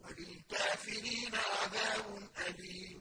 وللكافرين عذاب أليم.